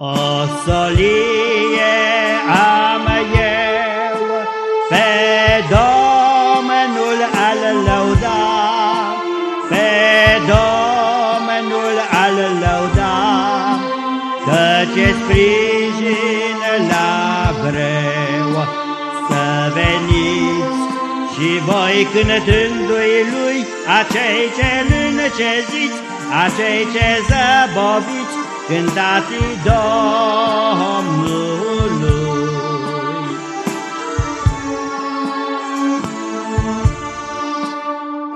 O solie am eu pe Domnul al lăuda, pe Domnul al lăuda, căci sprijin la vreu să veniți și voi cântându-i lui acei ce lânceziți, acei ce zăboviți, cântați Domnului.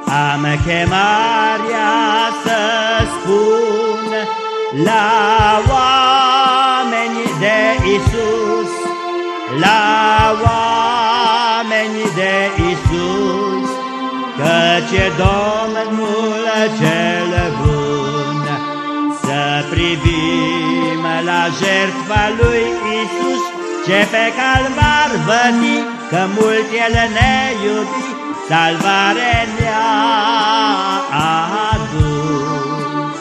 Am chemarea să spun la oameni de Isus, la oameni de Isus, căci Domnul cel bun. Să privim la jertfa lui Isus, ce pe calvar vădi, că mult El ne iubi, salvare ne-a adus.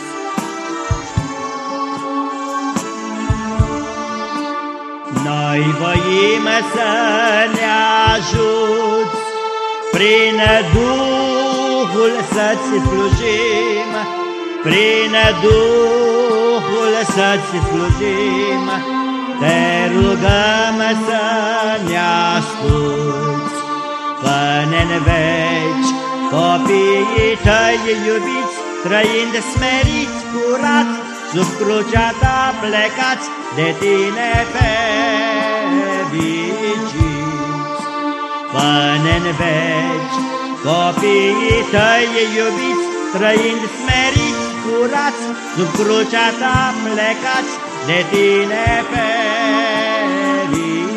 Noi voim să ne ajuți, prin Duhul să-ți slujim, prin Duhul să-ți slujim, te rugăm să ne asculți. Fă-ne veci, copiii tăi iubiți, Trăind smeriți, curat, sub crucea ta plecați, De tine fericiți. Fă-ne veci, copiii tăi iubiți, Trăind smeriți, curați, sub crucea ta plecați, de tine fericiți.